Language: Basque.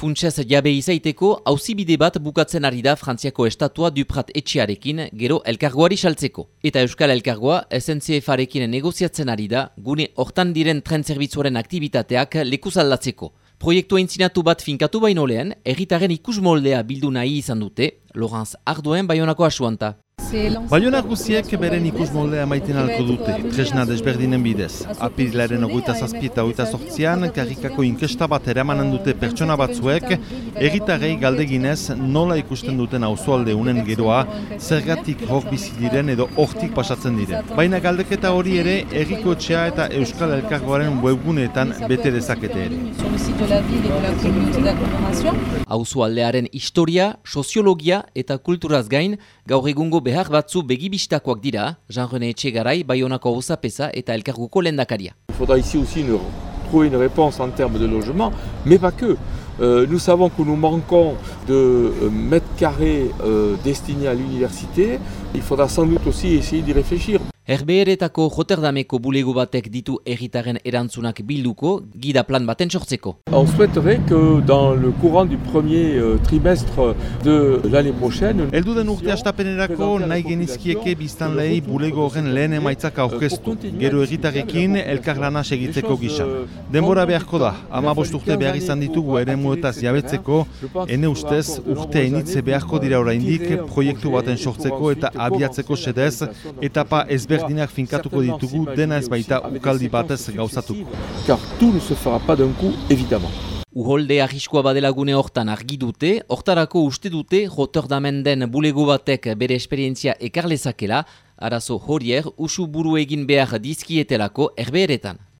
Funtsez jabe izaiteko, hauzibide bat bukatzen ari da Frantziako estatua Duprat etxearekin gero elkargoari saltzeko. Eta Euskal Elkargoa SNCF-arekin negoziatzen ari da gune hortan diren tren zerbitzuaren aktivitateak lekuz aldatzeko. Proiektua intzinatu bat finkatu baino lehen, erritaren ikus moldea bildu nahi izan dute, Lorenz Arduen baionako asuanta. Baionak guziek beren ikus moldea maiten alko dute, tresna desberdinen bidez. Apirilaren ogoita zazpieta ogoita sortzian, karrikako inkesta bat eramanen dute pertsona batzuek, egitarrei galdeginez nola ikusten duten auzoalde unen geroa, zergatik hor bizi diren edo hortik pasatzen diren. Baina galdeketa hori ere, erriko etxea eta Euskal Elkargoaren webguneetan bete dezakete ere. Auzoaldearen historia, soziologia eta kulturaz gain, gaur egungo behar Il faudra ici aussi trouver une réponse en termes de logement, mais pas que. Euh, nous savons que nous manquons de euh, mètres carrés euh, destinés à l'université. Il faudra sans doute aussi essayer d'y réfléchir. Herbeeretako Rotterdameko bulego batek ditu erritaren erantzunak bilduko, gida plan baten sortzeko. On souhaiterait que dans le courant du premier euh, trimestre de l'année prochaine... Eldu den urte astapenerako nahi genizkieke biztanlei bulego horren lehen emaitzak aurkeztu. Gero erritarekin elkarlana segitzeko gisa. Denbora beharko da, ama urte behar izan ditugu ere muetaz jabetzeko, ene ustez urte initze beharko dira oraindik proiektu baten sortzeko eta abiatzeko sedez, etapa ezberdinak finkatuko ditugu dena ez baita ukaldi batez gauzatuko. Car tout ne se fera pas d'un coup, évidemment. Uholde arriskoa badela gune hortan argi dute, hortarako uste dute Rotterdamen den bulego batek bere esperientzia ekarlezakela, arazo horier usu buru egin behar dizkietelako erbeeretan.